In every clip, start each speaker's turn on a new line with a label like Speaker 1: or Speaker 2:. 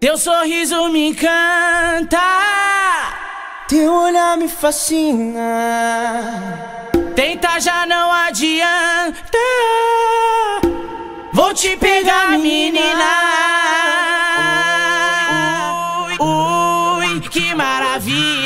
Speaker 1: Teu sorriso me encanta,
Speaker 2: teu olhar me fascina.
Speaker 1: Tenta já não adianta. Vou te pegar, menina. Ui, ui, que maravilha.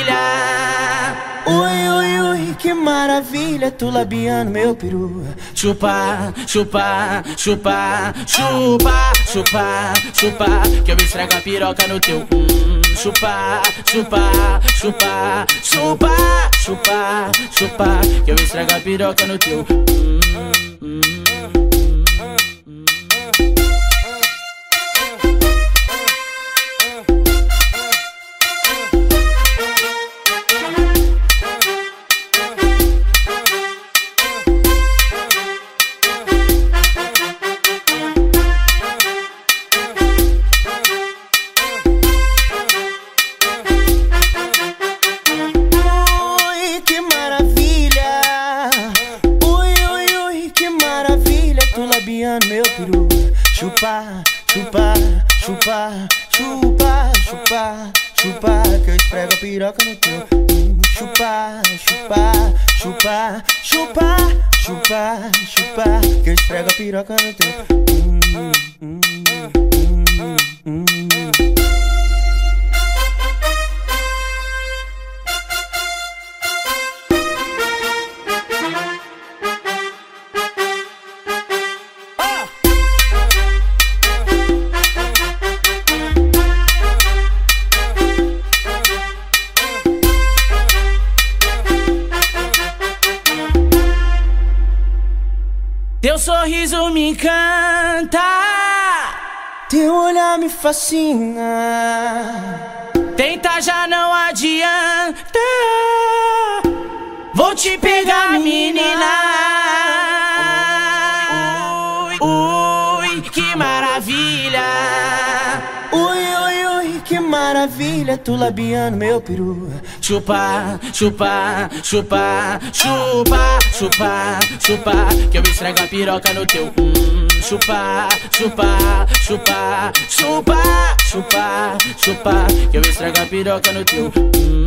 Speaker 2: Maravilha. Tu labiando meu peru.
Speaker 1: Chupa, chupa, chupa, chupa, chupa, chupa. Que eu esfrego a piroca no teu. Hum, chupa, chupa, chupa, chupa, chupa, chupa. Que eu esfrego a piroca no teu. Hum,
Speaker 2: meu peru. Chupa, chupa, chupa, chupa, chupa, chupa, que eu esfrego a piroca no teu. Chupa, chupa, chupa, chupa, chupa, chupa, que eu esfrego a piroca no teu.
Speaker 1: Teu sorriso me encanta,
Speaker 2: teu olhar me fascina.
Speaker 1: Tenta já não adianta. Vou te pegar, menina. Ui, ui, que maravilha.
Speaker 2: Maravilha. Tu labiando meu peru.
Speaker 1: Chupa, chupa, chupa, chupa, chupa, chupa. Que eu esfrego a piroca no teu. Hum, chupa, chupa, chupa, chupa, chupa, chupa. Que eu esfrego a piroca no teu. Hum,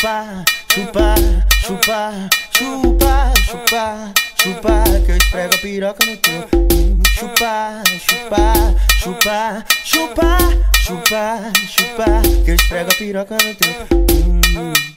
Speaker 2: Chupa, chupa, chupa, chupa, chupa, chupa, que eu esfrego a piroca no teu. Chupa, chupa, chupa, chupa, chupa, chupa, que eu esfrego a piroca no teu.